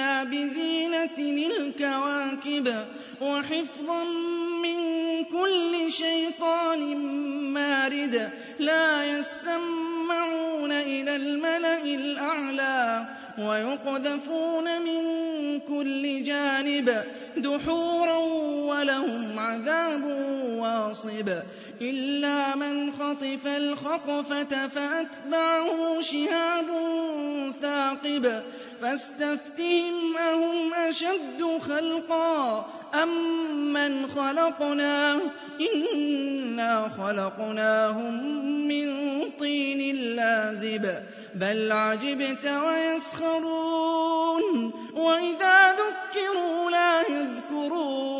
الدنيا بزينة للكواكب وحفظا من كل شيطان مارد لا يسمعون إلى الملأ الأعلى ويقذفون من كل جانب دحورا ولهم عذاب واصب إلا من خطف الخطفة فأتبعه شهاب ثاقب فاستفتهم أهم أشد خلقا أم من خلقنا إنا خلقناهم من طين لازب بل عجبت ويسخرون. وإذا ذكروا لا يذكرون.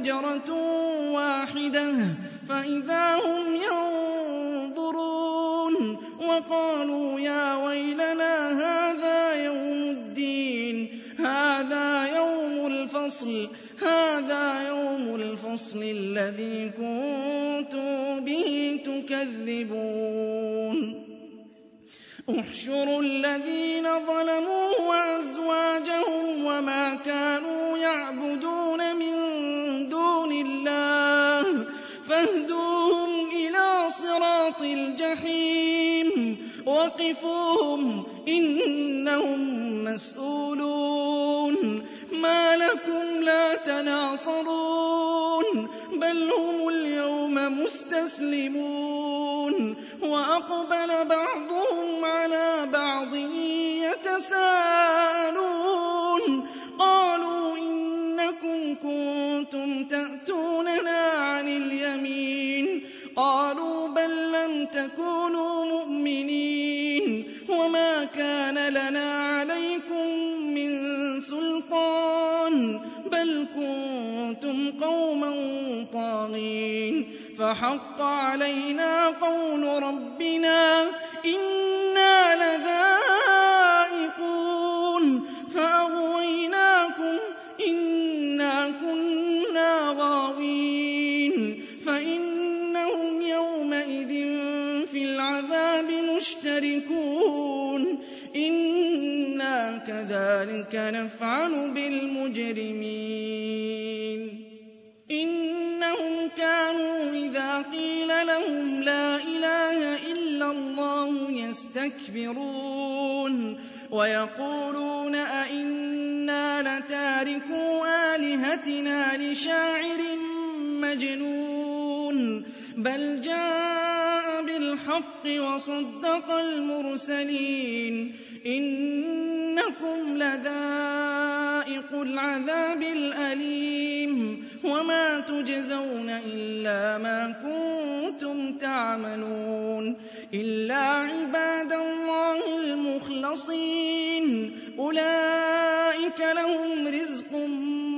هي زجرة واحدة فإذا هم ينظرون وقالوا يا ويلنا هذا يوم الدين هذا يوم الفصل هذا يوم الفصل الذي كنتم به تكذبون. احشروا الذين ظلموا وأزواجهم وما كانوا يعبدون. فاهدوهم إلى صراط الجحيم. وقفوهم إنهم مسؤولون. ما لكم لا تناصرون بل هم اليوم مستسلمون. وأقبل بعضهم على بعض يتساءلون. تكونوا مؤمنين وما كان لنا عليكم من سلطان بل كنتم قوما طاغين فحق علينا قول ربنا أئنا لتاركو آلهتنا لشاعر مجنون بل جاء بالحق وصدق المرسلين. إنكم لذائق العذاب الأليم. وما تجزون إلا ما كنتم تعملون. إلا عباد الله المخلصين. أولئك لهم رزق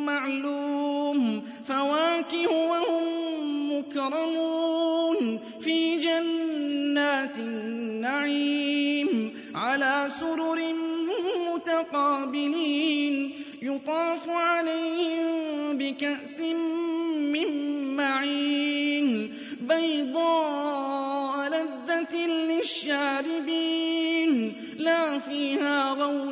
معلوم فواكه وهم مكرمون في جنات النعيم على سرر متقابلين يطاف عليهم بكأس من معين بيضاء لذة للشاربين لا فيها غول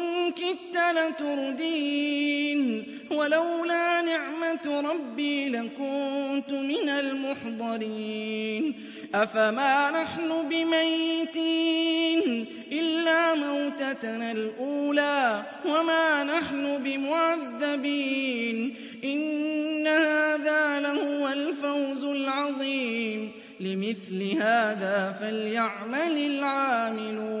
كدت لتردين. ولولا نعمة ربي لكنت من المحضرين. أفما نحن بميتين؟ إلا موتتنا الأولى وما نحن بمعذبين. إن هذا لهو الفوز العظيم. لمثل هذا فليعمل العاملون.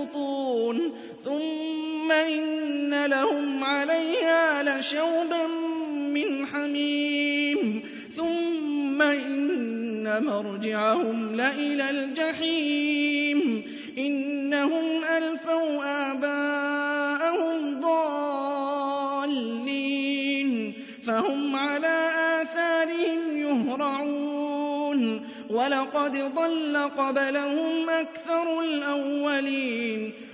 إن لهم عليها لشوبا من حميم. ثم إن مرجعهم لإلى الجحيم. إنهم ألفوا آباءهم ضالين. فهم على آثارهم يهرعون. ولقد ضل قبلهم أكثر الأولين.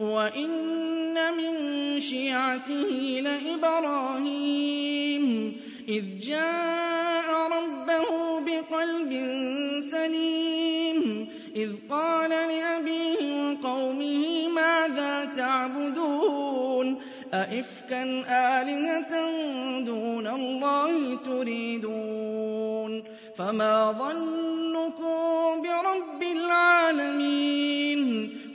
وإن من شيعته لإبراهيم إذ جاء ربه بقلب سليم إذ قال لأبيه وقومه ماذا تعبدون أئفكا آلهة دون الله تريدون فما ظنكم برب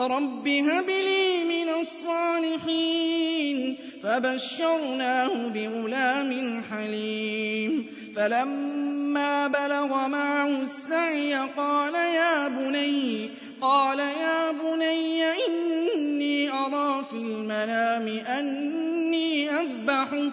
رب هب لي من الصالحين فبشرناه بغلام حليم فلما بلغ معه السعي قال يا بني قال يا بني إني أرى في المنام أني أذبحك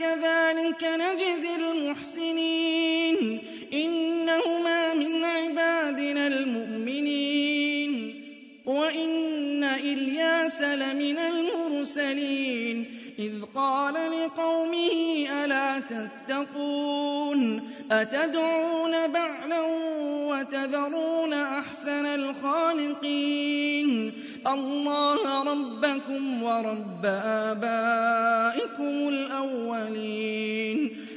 كذلك نجزي المحسنين. إنهما من عبادنا المؤمنين. وإن إلياس لمن المرسلين. إذ قال لقومه ألا تتقون؟ أتدعون بعلا وتذرون أحسن الخالقين؟ الله ربكم ورب آبائكم الأولين.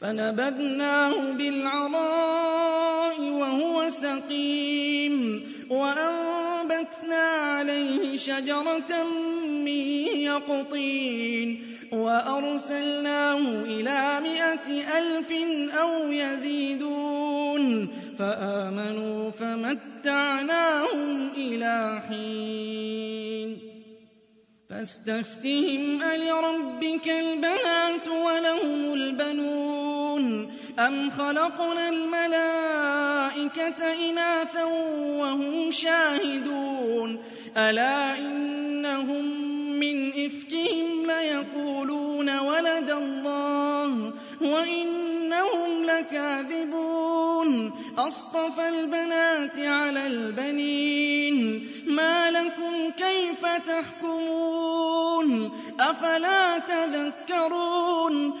فنبذناه بالعراء وهو سقيم وأنبتنا عليه شجرة من يقطين وأرسلناه إلى مائة ألف أو يزيدون فآمنوا فمتعناهم إلى حين فاستفتهم ألربك البنات ولهم البنون أم خلقنا الملائكة إناثا وهم شاهدون ألا إنهم من إفكهم ليقولون ولد الله وإنهم لكاذبون أصطفى البنات على البنين ما لكم كيف تحكمون أفلا تذكرون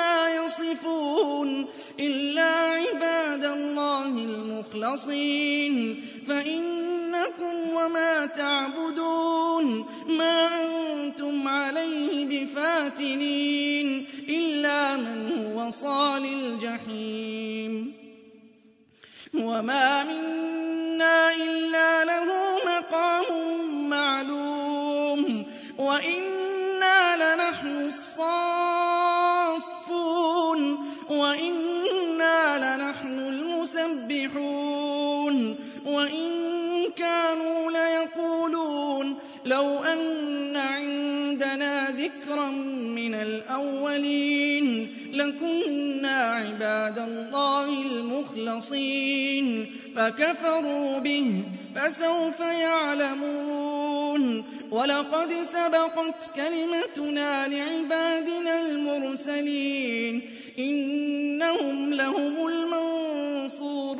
يَصِفُونَ إِلَّا عِبَادَ اللَّهِ الْمُخْلَصِينَ. فَإِنَّكُمْ وَمَا تَعْبُدُونَ مَا أَنتُمْ عَلَيْهِ بِفَاتِنِينَ إِلَّا مَنْ هُوَ صَالِ الْجَحِيمِ. وَمَا مِنَّا إِلَّا لَهُ مَقَامٌ مَّعْلُومٌ. وَإِنَّا لَنَحْنُ الصَّافُّونَ. وَإِنَّا لَنَحْنُ الْمُسَبِّحُونَ وَإِن كَانُوا لَيَقُولُونَ لَوْ أَنَّ عِندَنَا ذِكْرًا مِّنَ الْأَوَّلِينَ لَكُنَّا عِبَادَ اللَّهِ الْمُخْلَصِينَ فَكَفَرُوا بِهِ فَسَوْفَ يَعْلَمُونَ وَلَقَدْ سَبَقَتْ كَلِمَتُنَا لِعِبَادِنَا الْمُرْسَلِينَ إِنَّهُمْ لَهُمُ الْمَنصُورُونَ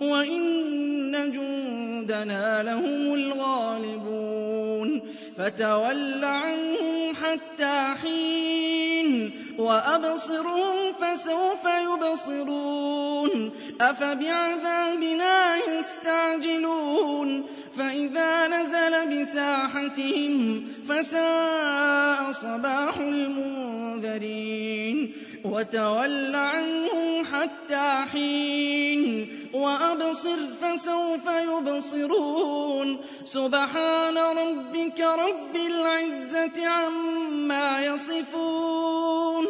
وَإِنَّ جُندَنَا لَهُمُ الْغَالِبُونَ فَتَوَلَّ عَنْهُمْ حَتَّىٰ حِينٍ وَأَبْصِرْهُمْ فَسَوْفَ يُبْصِرُونَ. أَفَبِعَذَابِنَا يَسْتَعْجِلُونَ. فَإِذَا نَزَلَ بِسَاحَتِهِمْ فَسَاءَ صَبَاحُ الْمُنذَرِينَ. وَتَوَلَّ عَنْهُمْ حَتَّىٰ حِينٍ. وَأَبْصِرْ فَسَوْفَ يُبْصِرُونَ. سُبْحَانَ رَبِّكَ رَبِّ الْعِزَّةِ عَمَّا يَصِفُونَ.